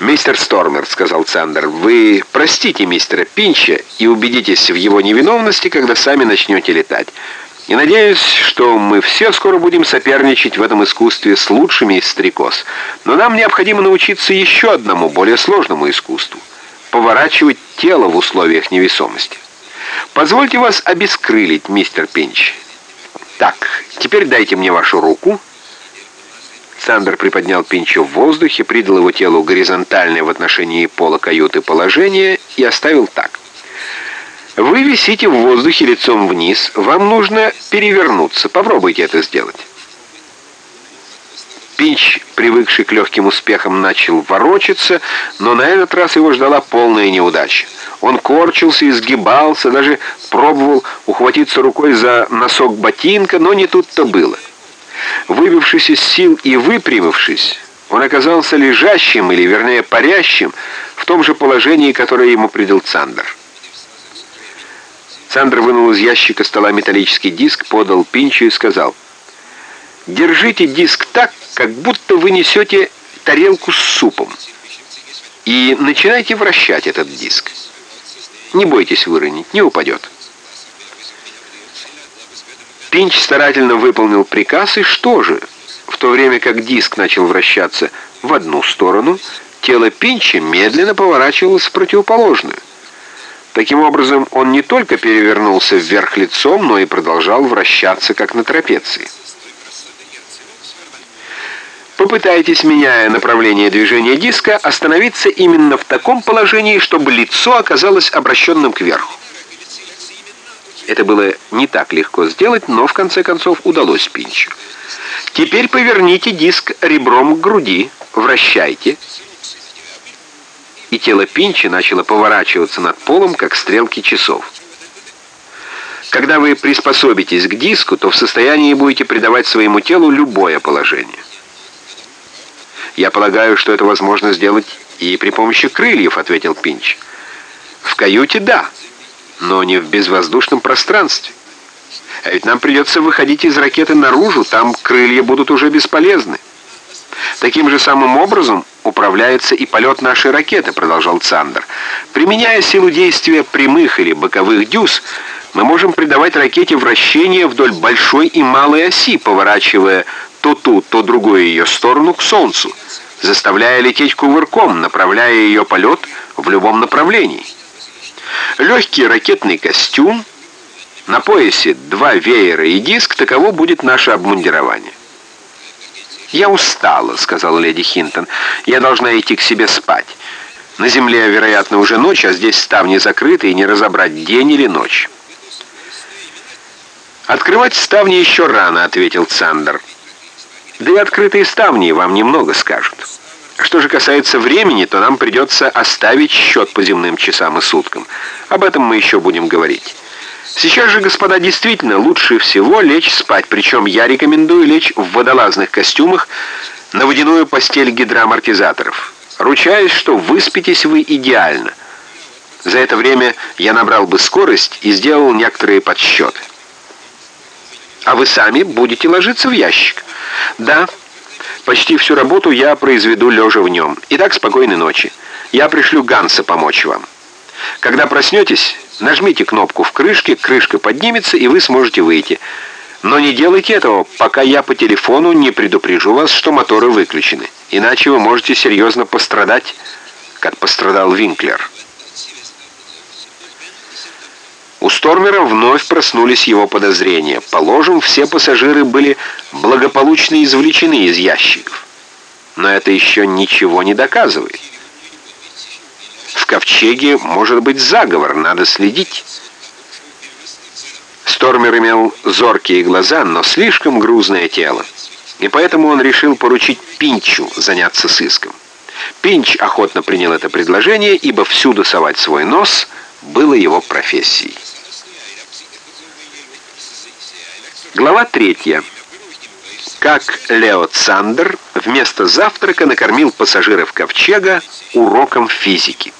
«Мистер Стормер», — сказал Цандер, — «вы простите мистера Пинча и убедитесь в его невиновности, когда сами начнете летать. И надеюсь, что мы все скоро будем соперничать в этом искусстве с лучшими из стрекоз. Но нам необходимо научиться еще одному, более сложному искусству — поворачивать тело в условиях невесомости. Позвольте вас обескрылить, мистер Пинч. Так, теперь дайте мне вашу руку». Сандер приподнял Пинчо в воздухе, придал его телу горизонтальное в отношении пола каюты положение и оставил так. Вы висите в воздухе лицом вниз. Вам нужно перевернуться. Попробуйте это сделать. Пинч, привыкший к легким успехам, начал ворочаться, но на этот раз его ждала полная неудача. Он корчился, изгибался, даже пробовал ухватиться рукой за носок ботинка, но не тут-то было. Выбившись из сил и выпрямившись, он оказался лежащим, или вернее парящим, в том же положении, которое ему придал Цандер. Цандер вынул из ящика стола металлический диск, подал Пинчу и сказал, «Держите диск так, как будто вы несете тарелку с супом, и начинайте вращать этот диск. Не бойтесь выронить, не упадет». Пинч старательно выполнил приказ, и что же? В то время как диск начал вращаться в одну сторону, тело Пинча медленно поворачивалось в противоположную. Таким образом, он не только перевернулся вверх лицом, но и продолжал вращаться, как на трапеции. Попытайтесь, меняя направление движения диска, остановиться именно в таком положении, чтобы лицо оказалось обращенным кверху. Это было не так легко сделать, но в конце концов удалось Пинчу. Теперь поверните диск ребром к груди, вращайте, и тело Пинча начало поворачиваться над полом, как стрелки часов. Когда вы приспособитесь к диску, то в состоянии будете придавать своему телу любое положение. «Я полагаю, что это возможно сделать и при помощи крыльев», — ответил Пинч. «В каюте — да, но не в безвоздушном пространстве. А ведь нам придется выходить из ракеты наружу, там крылья будут уже бесполезны». Таким же самым образом управляется и полет нашей ракеты, продолжал Цандер. Применяя силу действия прямых или боковых дюз, мы можем придавать ракете вращение вдоль большой и малой оси, поворачивая то ту, то другую ее сторону к Солнцу, заставляя лететь кувырком, направляя ее полет в любом направлении. Легкий ракетный костюм, на поясе два веера и диск, таково будет наше обмундирование. «Я устала», — сказала леди Хинтон. «Я должна идти к себе спать. На земле, вероятно, уже ночь, а здесь ставни закрыты, и не разобрать день или ночь». «Открывать ставни еще рано», — ответил Цандер. «Да и открытые ставни вам немного скажут. Что же касается времени, то нам придется оставить счет по земным часам и суткам. Об этом мы еще будем говорить». Сейчас же, господа, действительно лучше всего лечь спать, причем я рекомендую лечь в водолазных костюмах на водяную постель гидроамортизаторов. Ручаюсь, что выспитесь вы идеально. За это время я набрал бы скорость и сделал некоторые подсчеты. А вы сами будете ложиться в ящик? Да, почти всю работу я произведу лежа в нем. Итак, спокойной ночи. Я пришлю Ганса помочь вам. Когда проснетесь, нажмите кнопку в крышке, крышка поднимется, и вы сможете выйти. Но не делайте этого, пока я по телефону не предупрежу вас, что моторы выключены. Иначе вы можете серьезно пострадать, как пострадал Винклер. У Стормера вновь проснулись его подозрения. Положим, все пассажиры были благополучно извлечены из ящиков. Но это еще ничего не доказывает ковчеге может быть заговор, надо следить. Стормер имел зоркие глаза, но слишком грузное тело. И поэтому он решил поручить Пинчу заняться сыском. Пинч охотно принял это предложение, ибо всюду совать свой нос было его профессией. Глава третья. Как Лео Цандер вместо завтрака накормил пассажиров ковчега уроком физики.